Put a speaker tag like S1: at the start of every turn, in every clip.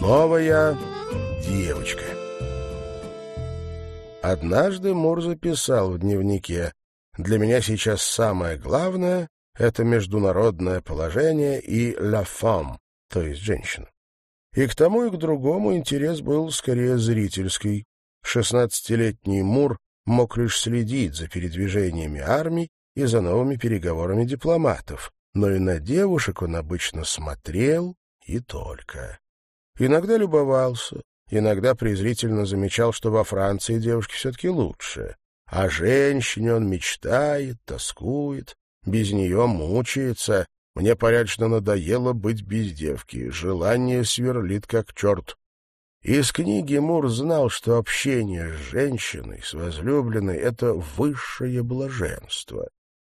S1: Новая девочка. Однажды Мур записал в дневнике «Для меня сейчас самое главное — это международное положение и «la femme», то есть женщина. И к тому и к другому интерес был скорее зрительский. Шестнадцатилетний Мур мог лишь следить за передвижениями армий и за новыми переговорами дипломатов, но и на девушек он обычно смотрел и только. Иногда любовался, иногда презрительно замечал, что во Франции девушки все-таки лучше. О женщине он мечтает, тоскует, без нее мучается. Мне порядочно надоело быть без девки, желание сверлит как черт. Из книги Мур знал, что общение с женщиной, с возлюбленной — это высшее блаженство.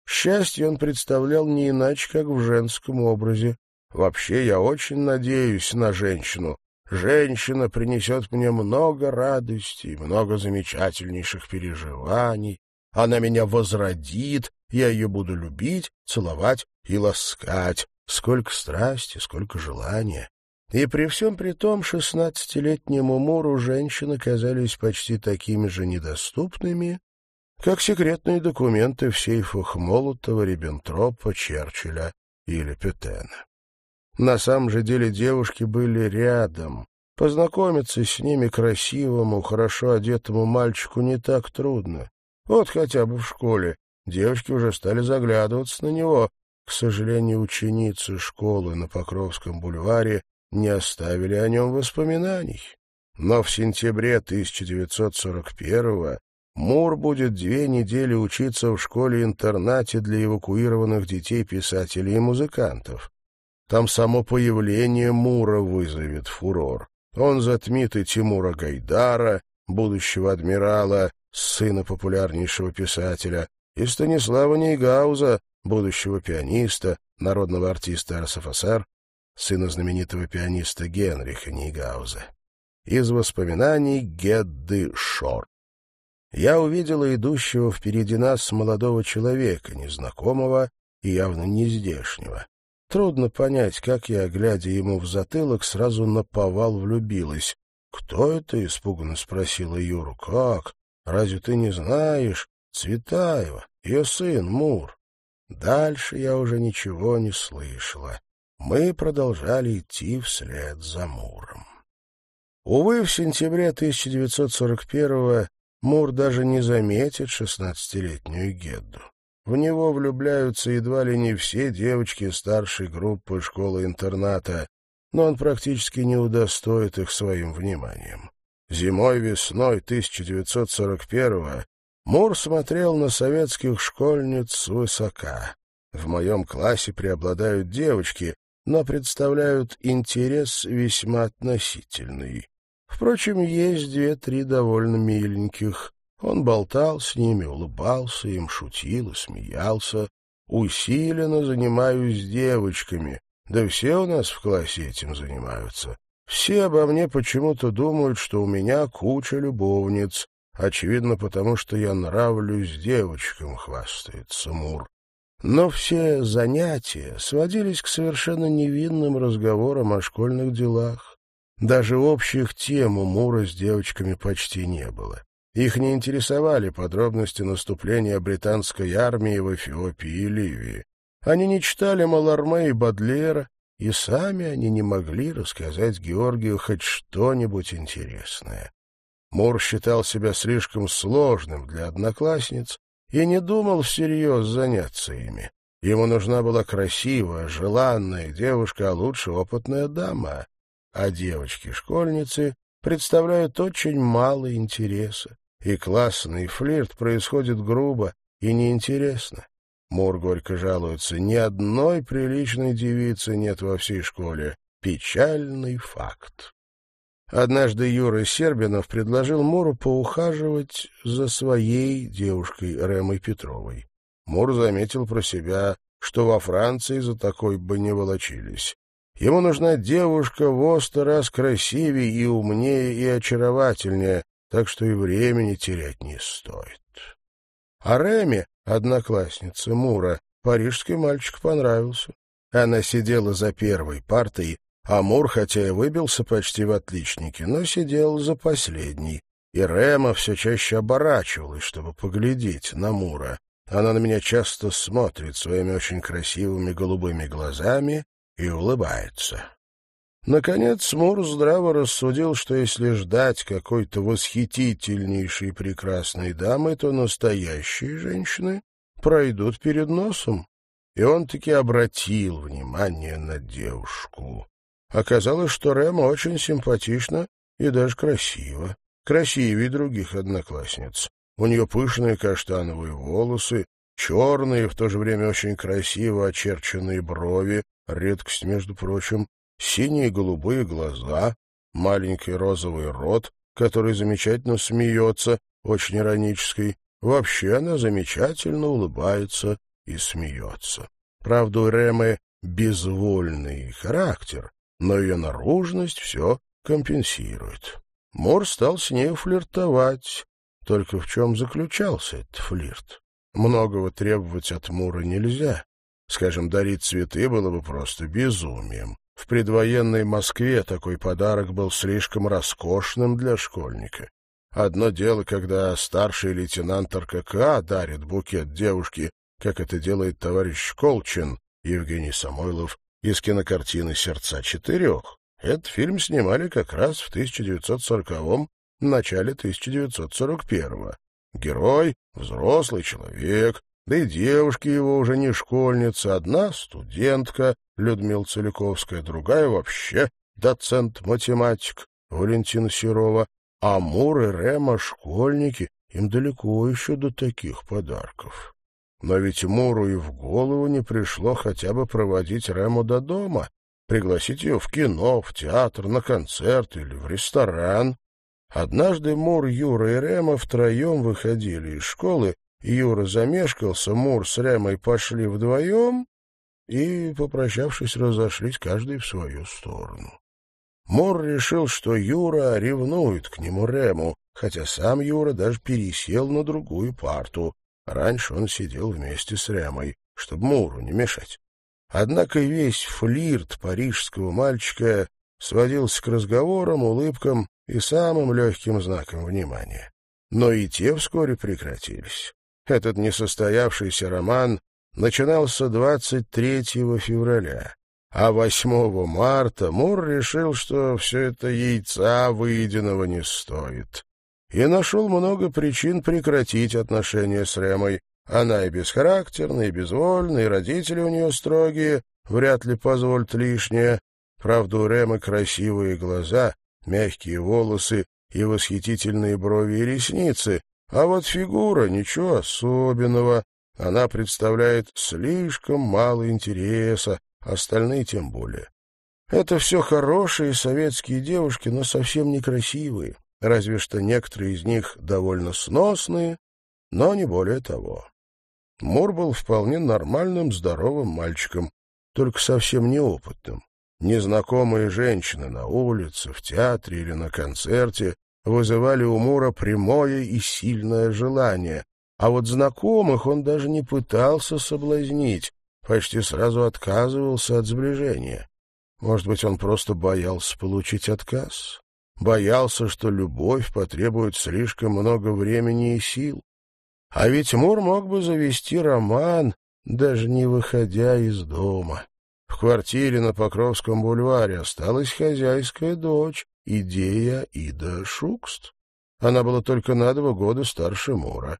S1: Счастье он представлял не иначе, как в женском образе. Вообще, я очень надеюсь на женщину. Женщина принесет мне много радости, много замечательнейших переживаний. Она меня возродит, я ее буду любить, целовать и ласкать. Сколько страсти, сколько желания. И при всем при том шестнадцатилетнему Муру женщины казались почти такими же недоступными, как секретные документы в сейфах Молотова, Риббентропа, Черчилля или Петена. На самом же деле девушки были рядом. Познакомиться с ними красивому, хорошо одетому мальчику не так трудно. Вот хотя бы в школе. Девочки уже стали заглядываться на него. К сожалению, ученицы школы на Покровском бульваре не оставили о нем воспоминаний. Но в сентябре 1941-го Мур будет две недели учиться в школе-интернате для эвакуированных детей писателей и музыкантов. Там само появление Мура вызовет фурор. Он затмит и Тимура Гайдара, будущего адмирала, сына популярнейшего писателя, и Станислава Нейгауза, будущего пианиста, народного артиста РСФСР, сына знаменитого пианиста Генриха Нейгауза. Из воспоминаний Гедды Шор. Я увидела идущего впереди нас молодого человека, незнакомого и явно не здешнего. Трудно понять, как я, глядя ему в затылок, сразу наповал влюбилась. «Кто это?» — испуганно спросила Юру. «Как? Разве ты не знаешь? Цветаева, ее сын Мур». Дальше я уже ничего не слышала. Мы продолжали идти вслед за Муром. Увы, в сентябре 1941-го Мур даже не заметит шестнадцатилетнюю Гедду. В него влюбляются едва ли не все девочки старшей группы школы-интерната, но он практически не удостоит их своим вниманием. Зимой-весной 1941-го Мур смотрел на советских школьниц свысока. В моем классе преобладают девочки, но представляют интерес весьма относительный. Впрочем, есть две-три довольно миленьких. Он болтал с ними, улыбался им, шутил и смеялся. Усиленно занимаюсь девочками. Да все у нас в классе этим занимаются. Все обо мне почему-то думают, что у меня куча любовниц. Очевидно, потому что я нравлюсь девочкам, хвастается Мур. Но все занятия сводились к совершенно невинным разговорам о школьных делах. Даже общих тем у Мура с девочками почти не было. Их не интересовали подробности наступления британской армии в Эфиопии и Ливии. Они не читали Маларме и Бадлера, и сами они не могли рассказать Георгию хоть что-нибудь интересное. Мур считал себя слишком сложным для одноклассниц и не думал всерьез заняться ими. Ему нужна была красивая, желанная девушка, а лучше опытная дама. А девочки-школьницы представляют очень мало интереса и классный флирт происходит грубо и неинтересно. Мур горько жалуется, ни одной приличной девицы нет во всей школе. Печальный факт. Однажды Юра Сербинов предложил Муру поухаживать за своей девушкой Ремой Петровой. Мур заметил про себя, что во Франции за такой бы не волочились. Ему нужна девушка в сто раз красивее и умнее и очаровательнее, так что и времени терять не стоит. А Реме, одноклассница Мура, парижский мальчик понравился. Она сидела за первой партой, Амур, хотя и выбился почти в отличники, но сидел за последний, и Рема все чаще оборачивалась, чтобы поглядеть на Мура. Она на меня часто смотрит своими очень красивыми голубыми глазами и улыбается. Наконец Мур здраво рассудил, что если ждать какой-то восхитительнейшей прекрасной дамы, то настоящие женщины пройдут перед носом. И он таки обратил внимание на девушку. Оказалось, что Рема очень симпатична и даже красива. Красивее других одноклассниц. У нее пышные каштановые волосы, черные, в то же время очень красиво очерченные брови, редкость, между прочим, синие голубые глаза, маленький розовый рот, который замечательно смеется, очень иронический. Вообще она замечательно улыбается и смеется. Правда, у Ремы безвольный характер, но ее наружность все компенсирует. Мор стал с ней флиртовать. Только в чем заключался этот флирт? Многого требовать от Мура нельзя. Скажем, дарить цветы было бы просто безумием. В предвоенной Москве такой подарок был слишком роскошным для школьника. Одно дело, когда старший лейтенант РКК дарит букет девушке, как это делает товарищ Колчин, Евгений Самойлов, из кинокартины «Сердца четырех». Этот фильм снимали как раз в 1940-м, начале 1941-го. Герой — взрослый человек, да и девушки его уже не школьницы, одна студентка Людмила Целиковская, другая вообще доцент-математик Валентина Серова, а Мур и Рема — школьники, им далеко еще до таких подарков. Но ведь Муру и в голову не пришло хотя бы проводить Рему до дома, пригласить ее в кино, в театр, на концерт или в ресторан. Однажды Мур, Юра и Рема втроем выходили из школы, Юра замешкался, Мур с Ремой пошли вдвоем и, попрощавшись, разошлись каждый в свою сторону. Мур решил, что Юра ревнует к нему Рему, хотя сам Юра даже пересел на другую парту. Раньше он сидел вместе с Ремой, чтобы Муру не мешать. Однако весь флирт парижского мальчика сводился к разговорам, улыбкам и самым легким знакам внимания. Но и те вскоре прекратились. Этот несостоявшийся роман начинался 23 февраля, а 8 марта Мур решил, что все это яйца выеденного не стоит и нашел много причин прекратить отношения с Ремой. Она и бесхарактерная, и безвольная, и родители у нее строгие, вряд ли позволят лишнее. Правда, у Ремы красивые глаза, мягкие волосы и восхитительные брови и ресницы, а вот фигура — ничего особенного. Она представляет слишком мало интереса, остальные тем более. Это все хорошие советские девушки, но совсем некрасивые разве что некоторые из них довольно сносные, но не более того. Мур был вполне нормальным, здоровым мальчиком, только совсем неопытным. Незнакомые женщины на улице, в театре или на концерте вызывали у Мура прямое и сильное желание, а вот знакомых он даже не пытался соблазнить, почти сразу отказывался от сближения. Может быть, он просто боялся получить отказ? боялся, что любовь потребует слишком много времени и сил. А ведь Мур мог бы завести роман, даже не выходя из дома. В квартире на Покровском бульваре осталась хозяйская дочь, идея Ида Шукст. Она была только на два года старше Мура.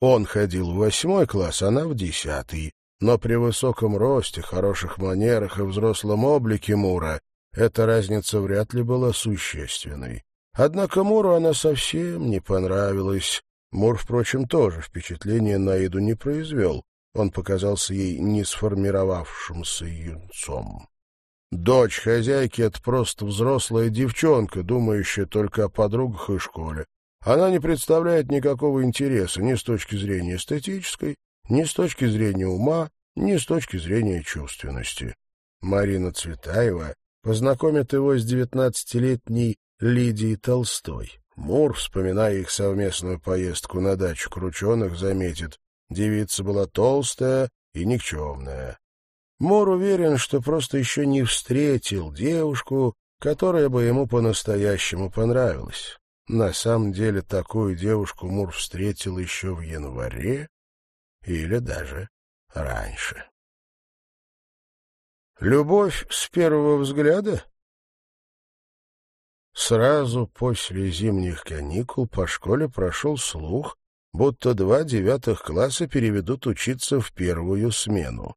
S1: Он ходил в восьмой класс, она в десятый. Но при высоком росте, хороших манерах и взрослом облике Мура эта разница вряд ли была существенной. Однако Муру она совсем не понравилась. Мур, впрочем, тоже впечатление на Иду не произвел. Он показался ей не сформировавшимся юнцом. Дочь хозяйки — это просто взрослая девчонка, думающая только о подругах и школе. Она не представляет никакого интереса ни с точки зрения эстетической, ни с точки зрения ума, ни с точки зрения чувственности. Марина Цветаева познакомит его с девятнадцатилетней Лидией Толстой. Мур, вспоминая их совместную поездку на дачу Крученых, заметит, девица была толстая и никчемная. Мор уверен, что просто еще не встретил девушку, которая бы ему по-настоящему понравилась. На самом деле такую девушку Мур встретил еще в январе или даже раньше. Любовь с первого взгляда? Сразу после зимних каникул по школе прошел слух, будто два девятых класса переведут учиться в первую смену.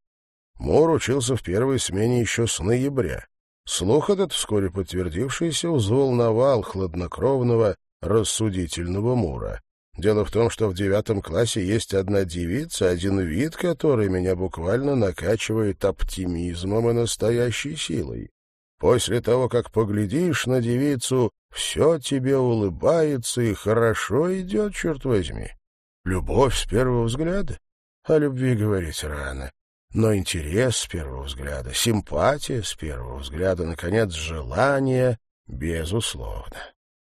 S1: Мур учился в первой смене еще с ноября. Слух этот, вскоре подтвердившийся, взволновал хладнокровного, рассудительного Мура. Дело в том, что в девятом классе есть одна девица, один вид, который меня буквально накачивает оптимизмом и настоящей силой. После того, как поглядишь на девицу, все тебе улыбается и хорошо идет, черт возьми. Любовь с первого взгляда? О любви говорить рано. Но интерес с первого взгляда, симпатия с первого взгляда, наконец, желание, безусловно.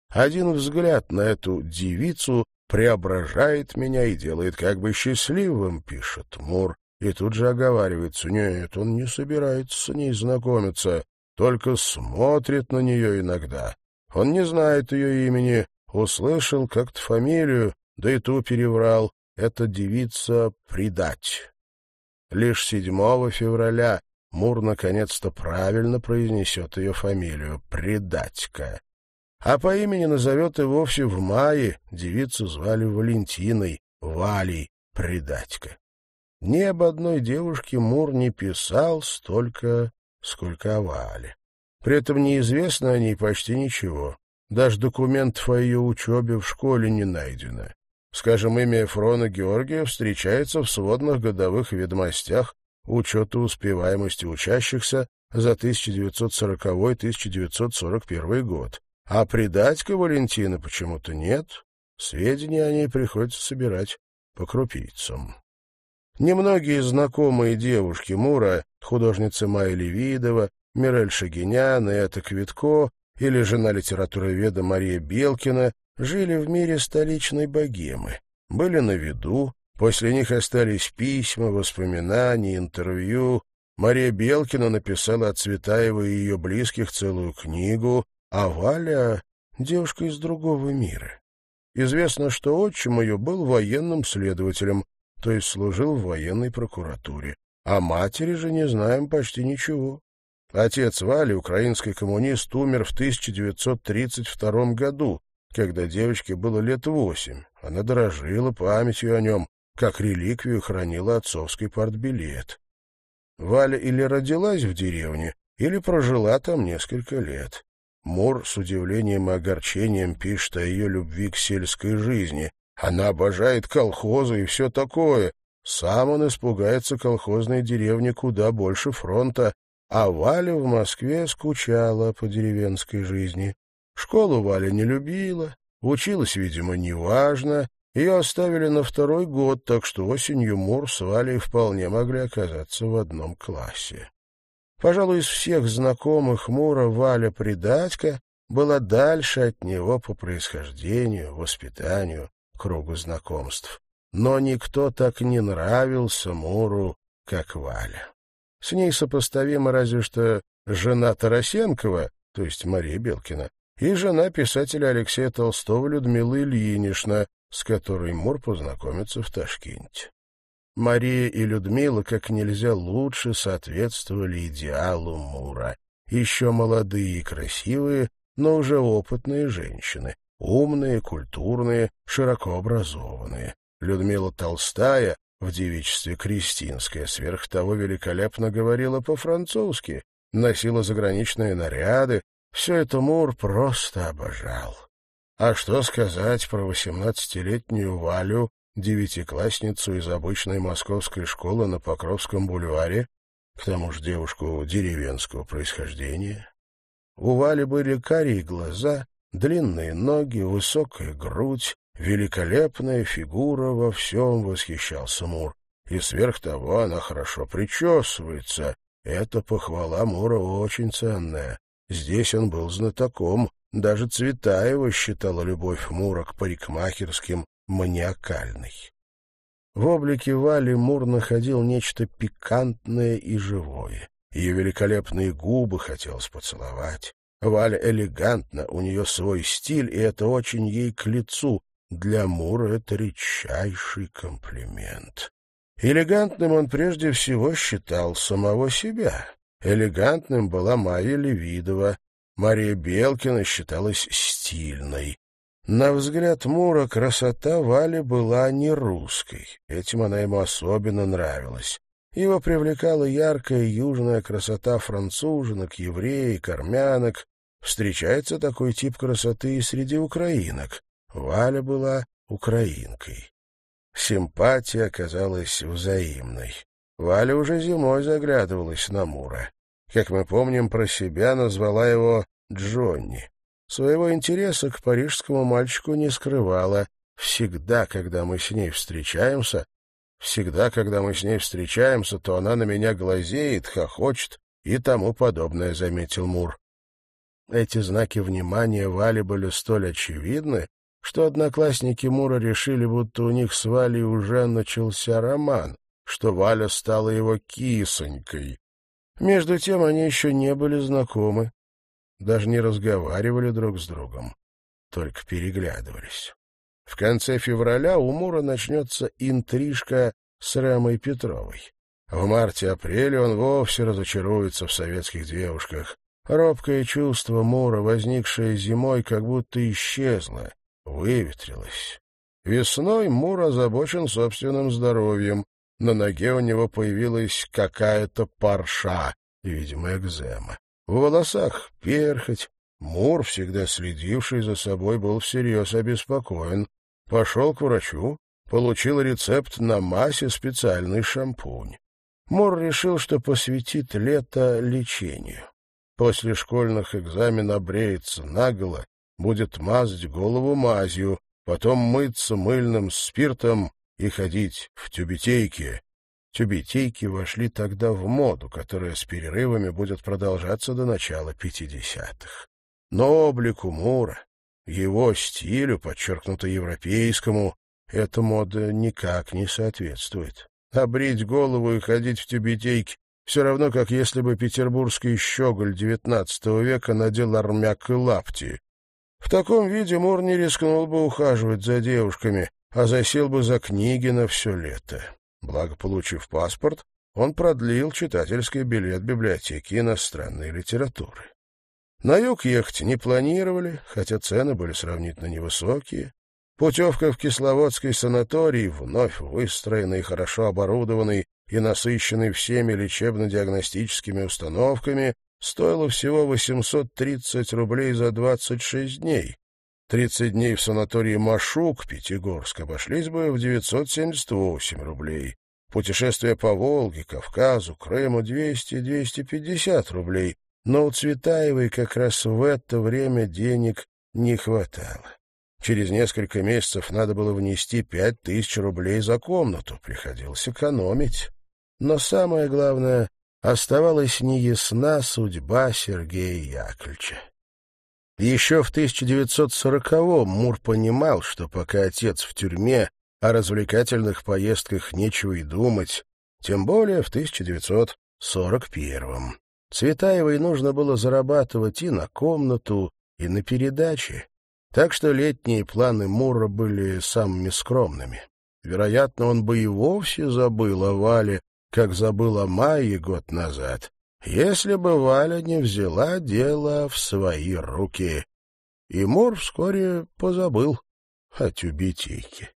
S1: Один взгляд на эту девицу преображает меня и делает как бы счастливым, пишет Мур, и тут же оговаривается, нет, он не собирается с ней знакомиться, только смотрит на нее иногда. Он не знает ее имени, услышал как-то фамилию, да и ту переврал. Это девица предать. Лишь 7 февраля Мур наконец-то правильно произнесет ее фамилию — Предатька а по имени назовет и вовсе в мае. Девицу звали Валентиной, Валей, предатька. Ни об одной девушке Мур не писал столько, сколько о Вале. При этом неизвестно о ней почти ничего. Даже документов о ее учебе в школе не найдено. Скажем, имя Эфрона Георгия встречается в сводных годовых ведомостях учета успеваемости учащихся за 1940-1941 год. А предать-ка Валентина почему-то нет. Сведения о ней приходится собирать по крупицам. Немногие знакомые девушки Мура, художницы Майя Левидова, Мирель Шагинян Эта Квитко или жена литературоведа Мария Белкина жили в мире столичной богемы, были на виду, после них остались письма, воспоминания, интервью. Мария Белкина написала о Цветаева и ее близких целую книгу, а Валя — девушка из другого мира. Известно, что отчим ее был военным следователем, то есть служил в военной прокуратуре. О матери же не знаем почти ничего. Отец Вали, украинский коммунист, умер в 1932 году, когда девочке было лет восемь. Она дорожила памятью о нем, как реликвию хранила отцовский партбилет. Валя или родилась в деревне, или прожила там несколько лет. Мур с удивлением и огорчением пишет о ее любви к сельской жизни. Она обожает колхозы и все такое. Сам он испугается колхозной деревни куда больше фронта, а Валя в Москве скучала по деревенской жизни. Школу Валя не любила, училась, видимо, неважно, ее оставили на второй год, так что осенью Мур с Валей вполне могли оказаться в одном классе. Пожалуй, из всех знакомых Мура Валя Предатька была дальше от него по происхождению, воспитанию, кругу знакомств. Но никто так не нравился Муру, как Валя. С ней сопоставима разве что жена Тарасенкова, то есть Мария Белкина, и жена писателя Алексея Толстого Людмила Ильинична, с которой Мур познакомится в Ташкенте. Мария и Людмила как нельзя лучше соответствовали идеалу Мура. Еще молодые и красивые, но уже опытные женщины, умные, культурные, широко образованные. Людмила Толстая, в девичестве Кристинская, сверх того великолепно говорила по-французски, носила заграничные наряды, все это Мур просто обожал. А что сказать про восемнадцатилетнюю Валю, девятиклассницу из обычной московской школы на Покровском бульваре, к тому же девушку деревенского происхождения. У Вали были карие глаза, длинные ноги, высокая грудь, великолепная фигура, во всем восхищался Мур. И сверх того она хорошо причесывается. Эта похвала Мура очень ценная. Здесь он был знатоком. Даже Цветаева считала любовь Мура к парикмахерским маниакальной. В облике Вали Мур находил нечто пикантное и живое. Ее великолепные губы хотелось поцеловать. Валя элегантна, у нее свой стиль, и это очень ей к лицу. Для Мура это редчайший комплимент. Элегантным он прежде всего считал самого себя. Элегантным была Майя Левидова. Мария Белкина считалась стильной. На взгляд Мура красота Вали была не русской. Этим она ему особенно нравилась. Его привлекала яркая южная красота француженок, евреек, армянок. Встречается такой тип красоты и среди украинок. Валя была украинкой. Симпатия оказалась взаимной. Валя уже зимой заглядывалась на Мура. Как мы помним, про себя назвала его Джонни. Своего интереса к парижскому мальчику не скрывала. Всегда, когда мы с ней встречаемся, всегда, когда мы с ней встречаемся, то она на меня глазеет, хохочет и тому подобное, — заметил Мур. Эти знаки внимания Вали были столь очевидны, что одноклассники Мура решили, будто у них с Валей уже начался роман, что Валя стала его кисонькой. Между тем они еще не были знакомы, даже не разговаривали друг с другом, только переглядывались. В конце февраля у Мура начнется интрижка с Рамой Петровой. В марте-апреле он вовсе разочаруется в советских девушках. Робкое чувство Мура, возникшее зимой, как будто исчезло, выветрилось. Весной Мур озабочен собственным здоровьем. На ноге у него появилась какая-то парша, видимо, экзема. В волосах перхоть. Мур, всегда следивший за собой, был всерьез обеспокоен. Пошел к врачу, получил рецепт на массе специальный шампунь. Мур решил, что посвятит лето лечению. После школьных экзаменов бреется наголо, будет мазать голову мазью, потом мыться мыльным спиртом и ходить в тюбетейке. Тюбетейки вошли тогда в моду, которая с перерывами будет продолжаться до начала пятидесятых. Но облику Мура, его стилю, подчеркнуто европейскому, эта мода никак не соответствует. Обрить голову и ходить в тюбетейке все равно, как если бы петербургский щеголь XIX века надел армяк и лапти. В таком виде Мур не рискнул бы ухаживать за девушками, а засел бы за книги на все лето. Благо, получив паспорт, он продлил читательский билет библиотеки иностранной литературы. На юг ехать не планировали, хотя цены были сравнительно невысокие. Путевка в Кисловодский санаторий, вновь выстроенный, хорошо оборудованный и насыщенный всеми лечебно-диагностическими установками, стоила всего 830 рублей за 26 дней. 30 дней в санатории Машук, Пятигорск, обошлись бы в 978 рублей. Путешествие по Волге, Кавказу, Крыму — 200-250 рублей, но у Цветаевой как раз в это время денег не хватало. Через несколько месяцев надо было внести пять тысяч рублей за комнату, приходилось экономить. Но самое главное, оставалась неясна судьба Сергея Яковлевича. Еще в 1940-м Мур понимал, что пока отец в тюрьме, о развлекательных поездках нечего и думать, тем более в 1941-м. Цветаевой нужно было зарабатывать и на комнату, и на передачи, так что летние планы Мура были самыми скромными. Вероятно, он бы и вовсе забыл о Вале, как забыл о Майе год назад, если бы Валя не взяла дело в свои руки. И Мур вскоре позабыл о тюбетейке.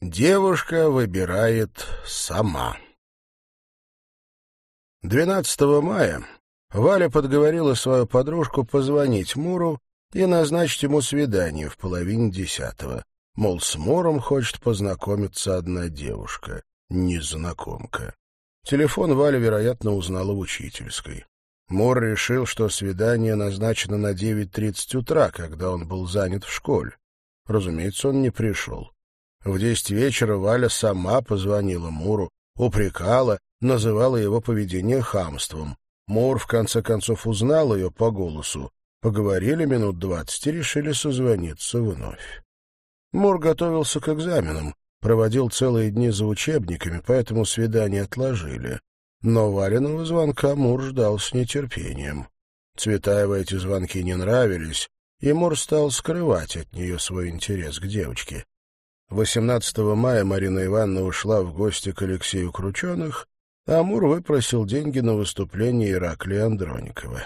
S1: Девушка выбирает сама. 12 мая Валя подговорила свою подружку позвонить Муру и назначить ему свидание в половине десятого. Мол, с Муром хочет познакомиться одна девушка, незнакомка. Телефон Валя, вероятно, узнала в учительской. Мур решил, что свидание назначено на 9.30 утра, когда он был занят в школе. Разумеется, он не пришел. В десять вечера Валя сама позвонила Муру, упрекала называла его поведение хамством. Мур, в конце концов, узнал ее по голосу. Поговорили минут двадцать и решили созвониться вновь. Мур готовился к экзаменам. Проводил целые дни за учебниками, поэтому свидание отложили. Но Валеного звонка Мур ждал с нетерпением. Цветаева эти звонки не нравились, и Мур стал скрывать от нее свой интерес к девочке. 18 мая Марина Ивановна ушла в гости к Алексею Крученых, а Мур выпросил деньги на выступление Ираклия Андроникова.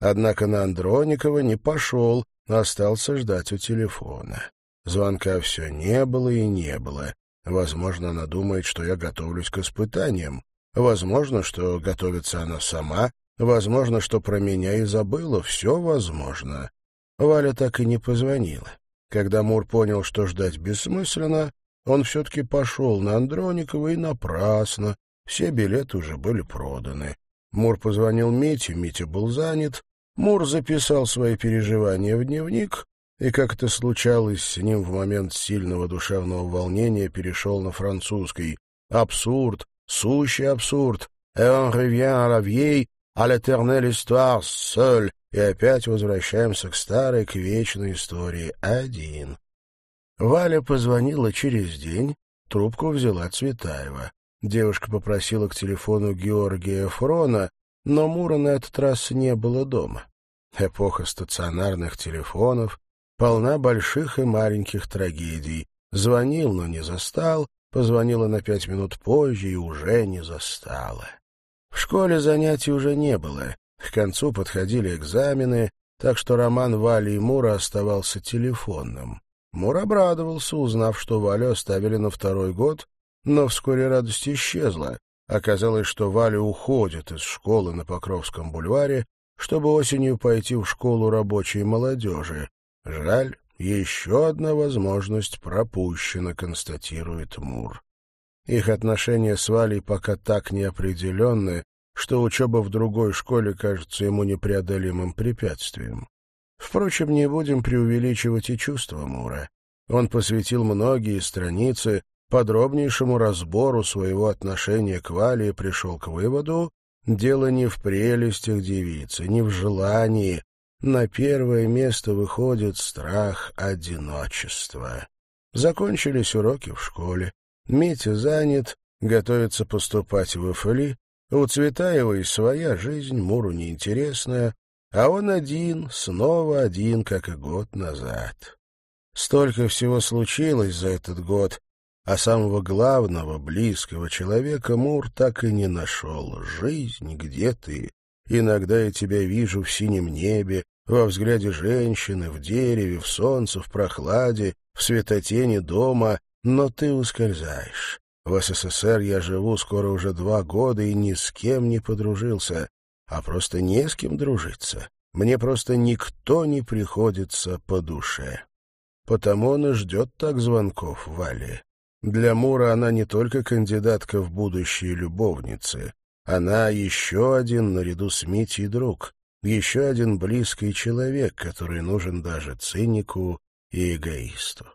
S1: Однако на Андроникова не пошел, а остался ждать у телефона. Звонка все не было и не было. Возможно, она думает, что я готовлюсь к испытаниям. Возможно, что готовится она сама. Возможно, что про меня и забыла. Все возможно. Валя так и не позвонила. Когда Мур понял, что ждать бессмысленно, он все-таки пошел на Андроникова и напрасно. Все билеты уже были проданы. Мур позвонил Мите, Митя был занят. Мур записал свои переживания в дневник и, как это случалось с ним в момент сильного душевного волнения, перешел на французский. Абсурд, сущий абсурд. «Et on revient à la vieille, à l'éternelle histoire, seul», и опять возвращаемся к старой, к вечной истории. Один. Валя позвонила через день, трубку взяла Цветаева. Девушка попросила к телефону Георгия Фрона, но Мура на этот раз не было дома. Эпоха стационарных телефонов полна больших и маленьких трагедий. Звонил, но не застал, позвонила на пять минут позже и уже не застала. В школе занятий уже не было. К концу подходили экзамены, так что роман Вали и Мура оставался телефонным. Мур обрадовался, узнав, что Валю оставили на второй год, но вскоре радость исчезла. Оказалось, что Валя уходит из школы на Покровском бульваре, чтобы осенью пойти в школу рабочей молодежи. Жаль, еще одна возможность пропущена, констатирует Мур. Их отношения с Валей пока так неопределенны, что учеба в другой школе кажется ему непреодолимым препятствием. Впрочем, не будем преувеличивать и чувства Мура. Он посвятил многие страницы подробнейшему разбору своего отношения к Вале и пришел к выводу, дело не в прелестях девицы, не в желании. На первое место выходит страх одиночества. Закончились уроки в школе. Митя занят, готовится поступать в ИФЛИ, у Цветаевой своя жизнь, Муру неинтересная, а он один, снова один, как и год назад. Столько всего случилось за этот год, а самого главного, близкого человека Мур так и не нашел. Жизнь, где ты? Иногда я тебя вижу в синем небе, во взгляде женщины, в дереве, в солнце, в прохладе, в светотени дома, но ты ускользаешь. В СССР я живу скоро уже два года и ни с кем не подружился, а просто не с кем дружиться. Мне просто никто не приходится по душе. Потому он и ждет так звонков Вали. Для Мура она не только кандидатка в будущие любовницы. Она еще один, наряду с Митей, друг. Еще один близкий человек, который нужен даже цинику и эгоисту.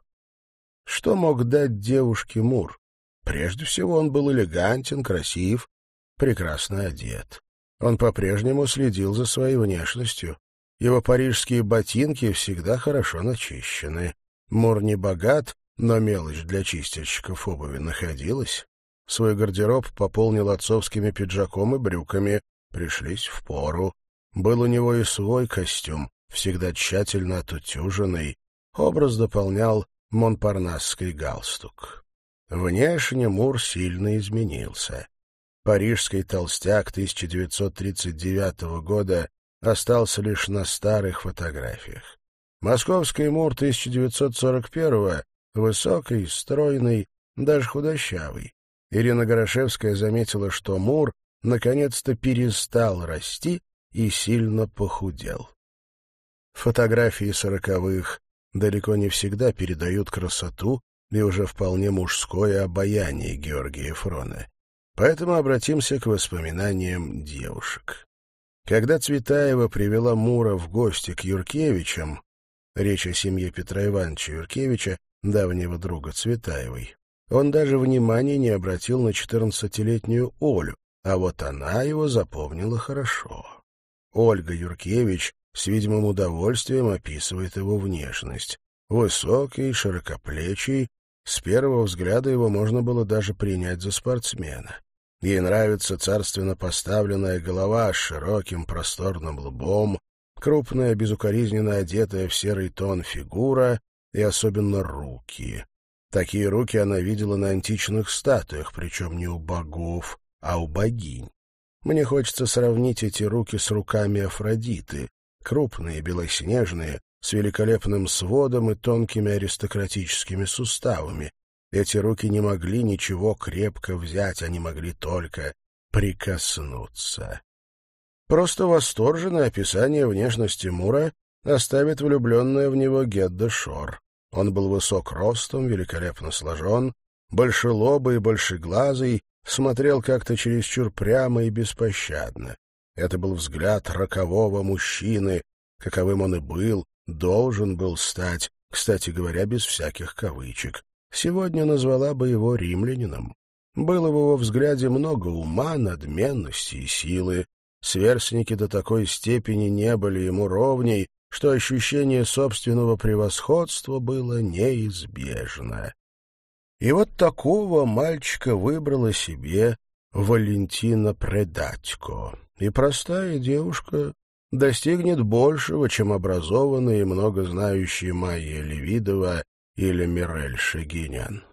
S1: Что мог дать девушке Мур? Прежде всего он был элегантен, красив, прекрасно одет. Он по-прежнему следил за своей внешностью. Его парижские ботинки всегда хорошо начищены. Мур не богат, но мелочь для чистильщиков обуви находилась. Свой гардероб пополнил отцовскими пиджаком и брюками, пришлись в пору. Был у него и свой костюм, всегда тщательно отутюженный. Образ дополнял монпарнасский галстук. Внешне Мур сильно изменился. Парижский толстяк 1939 года остался лишь на старых фотографиях. Московский Мур 1941 высокий, стройный, даже худощавый. Ирина Горошевская заметила, что Мур наконец-то перестал расти и сильно похудел. Фотографии сороковых далеко не всегда передают красоту и уже вполне мужское обаяние Георгия Фрона. Поэтому обратимся к воспоминаниям девушек. Когда Цветаева привела Мура в гости к Юркевичам, речь о семье Петра Ивановича Юркевича, давнего друга Цветаевой, он даже внимания не обратил на четырнадцатилетнюю Олю, а вот она его запомнила хорошо. Ольга Юркевич с видимым удовольствием описывает его внешность. Высокий, широкоплечий, С первого взгляда его можно было даже принять за спортсмена. Ей нравится царственно поставленная голова с широким просторным лбом, крупная, безукоризненно одетая в серый тон фигура и особенно руки. Такие руки она видела на античных статуях, причем не у богов, а у богинь. Мне хочется сравнить эти руки с руками Афродиты, крупные, белоснежные, с великолепным сводом и тонкими аристократическими суставами. Эти руки не могли ничего крепко взять, они могли только прикоснуться. Просто восторженное описание внешности Мура оставит влюбленная в него Гедда Шор. Он был высок ростом, великолепно сложен, большелобый и большеглазый, смотрел как-то чересчур прямо и беспощадно. Это был взгляд рокового мужчины, каковым он и был, должен был стать, кстати говоря, без всяких кавычек. Сегодня назвала бы его римлянином. Было в его взгляде много ума, надменности и силы. Сверстники до такой степени не были ему ровней, что ощущение собственного превосходства было неизбежно. И вот такого мальчика выбрала себе Валентина Предатько. И простая девушка достигнет большего, чем образованные и много знающие Майя Левидова или Мирель Шегинян.